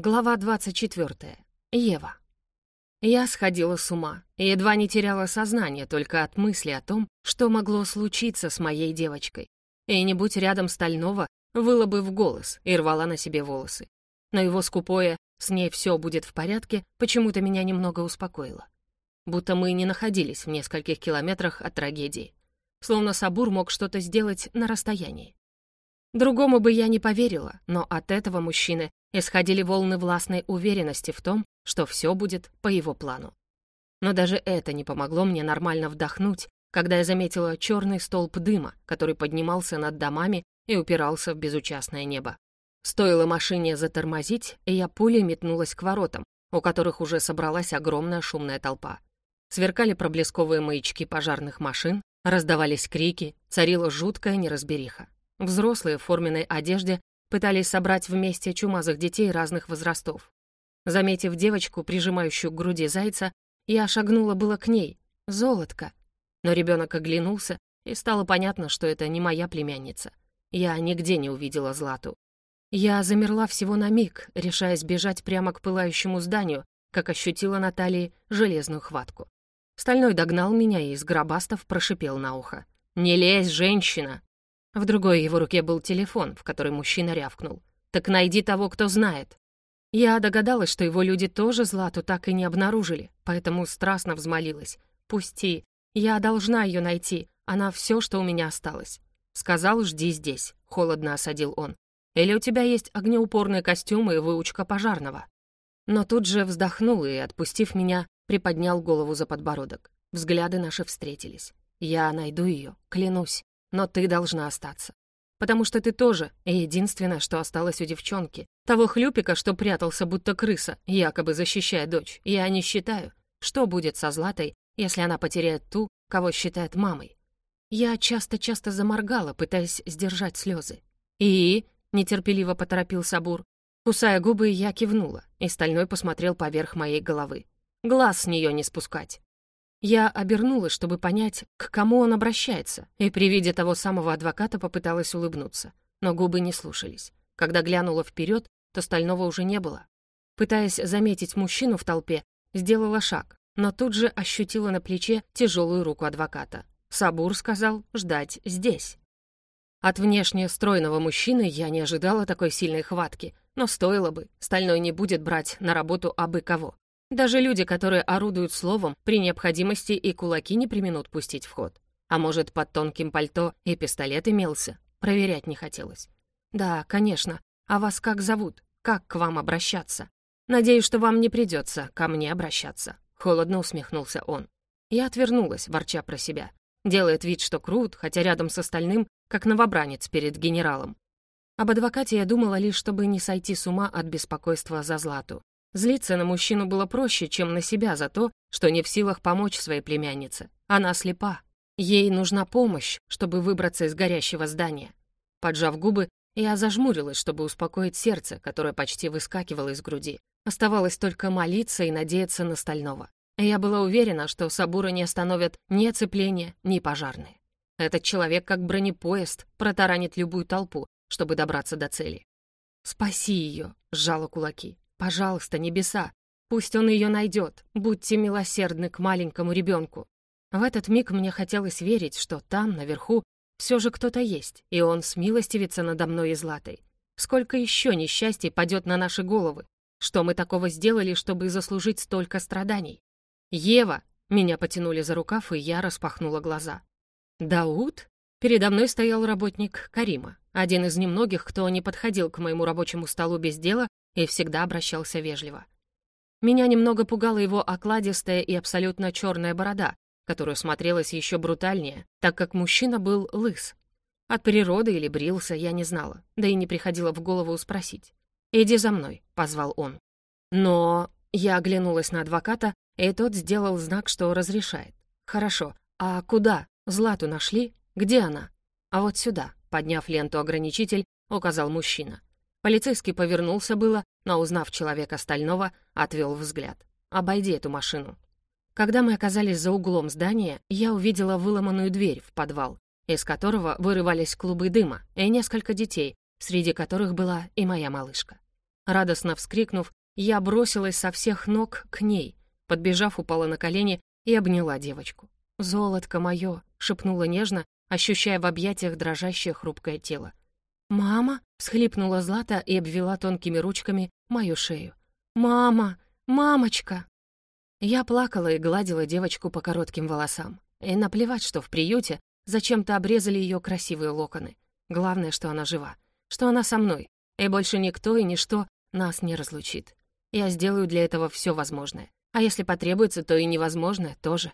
Глава 24. Ева. Я сходила с ума и едва не теряла сознание только от мысли о том, что могло случиться с моей девочкой. И не будь рядом стального, выла бы в голос и рвала на себе волосы. Но его скупое «с ней все будет в порядке» почему-то меня немного успокоило. Будто мы не находились в нескольких километрах от трагедии. Словно Сабур мог что-то сделать на расстоянии. Другому бы я не поверила, но от этого мужчины исходили волны властной уверенности в том, что все будет по его плану. Но даже это не помогло мне нормально вдохнуть, когда я заметила черный столб дыма, который поднимался над домами и упирался в безучастное небо. Стоило машине затормозить, и я пулей метнулась к воротам, у которых уже собралась огромная шумная толпа. Сверкали проблесковые маячки пожарных машин, раздавались крики, царила жуткая неразбериха. Взрослые в форменной одежде пытались собрать вместе чумазых детей разных возрастов. Заметив девочку, прижимающую к груди зайца, я шагнула было к ней. Золотко. Но ребенок оглянулся, и стало понятно, что это не моя племянница. Я нигде не увидела Злату. Я замерла всего на миг, решаясь бежать прямо к пылающему зданию, как ощутила на железную хватку. Стальной догнал меня и из гробастов прошипел на ухо. «Не лезь, женщина!» В другой его руке был телефон, в который мужчина рявкнул. «Так найди того, кто знает». Я догадалась, что его люди тоже Злату так и не обнаружили, поэтому страстно взмолилась. «Пусти. Я должна ее найти. Она все, что у меня осталось». «Сказал, жди здесь», — холодно осадил он. «Или у тебя есть огнеупорные костюмы и выучка пожарного?» Но тут же вздохнул и, отпустив меня, приподнял голову за подбородок. Взгляды наши встретились. «Я найду ее, клянусь но ты должна остаться. Потому что ты тоже единственное, что осталось у девчонки. Того хлюпика, что прятался будто крыса, якобы защищая дочь, я не считаю. Что будет со Златой, если она потеряет ту, кого считает мамой? Я часто-часто заморгала, пытаясь сдержать слезы. «И?» — нетерпеливо поторопил Сабур. Кусая губы, я кивнула, и Стальной посмотрел поверх моей головы. «Глаз с нее не спускать». Я обернулась, чтобы понять, к кому он обращается, и при виде того самого адвоката попыталась улыбнуться. Но губы не слушались. Когда глянула вперед, то стального уже не было. Пытаясь заметить мужчину в толпе, сделала шаг, но тут же ощутила на плече тяжелую руку адвоката. Сабур сказал ждать здесь. От внешне стройного мужчины я не ожидала такой сильной хватки, но стоило бы, стальной не будет брать на работу абы кого. Даже люди, которые орудуют словом, при необходимости и кулаки не применут пустить в ход. А может, под тонким пальто и пистолет имелся? Проверять не хотелось. Да, конечно. А вас как зовут? Как к вам обращаться? Надеюсь, что вам не придется ко мне обращаться. Холодно усмехнулся он. Я отвернулась, ворча про себя. Делает вид, что крут, хотя рядом с остальным, как новобранец перед генералом. Об адвокате я думала лишь, чтобы не сойти с ума от беспокойства за Злату. Злиться на мужчину было проще, чем на себя за то, что не в силах помочь своей племяннице. Она слепа. Ей нужна помощь, чтобы выбраться из горящего здания. Поджав губы, я зажмурилась, чтобы успокоить сердце, которое почти выскакивало из груди. Оставалось только молиться и надеяться на стального. Я была уверена, что Сабура не остановят ни оцепление, ни пожарные. Этот человек, как бронепоезд, протаранит любую толпу, чтобы добраться до цели. «Спаси ее!» — сжала кулаки. Пожалуйста, небеса, пусть он ее найдет. Будьте милосердны к маленькому ребенку. В этот миг мне хотелось верить, что там, наверху, все же кто-то есть, и он смилостивится надо мной и Златой. Сколько еще несчастий падет на наши головы? Что мы такого сделали, чтобы заслужить столько страданий? «Ева!» — меня потянули за рукав, и я распахнула глаза. «Дауд?» Передо мной стоял работник Карима, один из немногих, кто не подходил к моему рабочему столу без дела и всегда обращался вежливо. Меня немного пугала его окладистая и абсолютно черная борода, которая смотрелась еще брутальнее, так как мужчина был лыс. От природы или брился, я не знала, да и не приходило в голову спросить. «Иди за мной», — позвал он. Но я оглянулась на адвоката, и тот сделал знак, что разрешает. «Хорошо, а куда? Злату нашли? Где она?» «А вот сюда», — подняв ленту ограничитель, указал мужчина. Полицейский повернулся было, но, узнав человека стального, отвел взгляд. «Обойди эту машину». Когда мы оказались за углом здания, я увидела выломанную дверь в подвал, из которого вырывались клубы дыма и несколько детей, среди которых была и моя малышка. Радостно вскрикнув, я бросилась со всех ног к ней, подбежав, упала на колени и обняла девочку. «Золотко мое!» — шепнула нежно, ощущая в объятиях дрожащее хрупкое тело. «Мама!» — всхлипнула Злата и обвела тонкими ручками мою шею. «Мама! Мамочка!» Я плакала и гладила девочку по коротким волосам. И наплевать, что в приюте зачем-то обрезали ее красивые локоны. Главное, что она жива, что она со мной, и больше никто и ничто нас не разлучит. Я сделаю для этого все возможное. А если потребуется, то и невозможное тоже.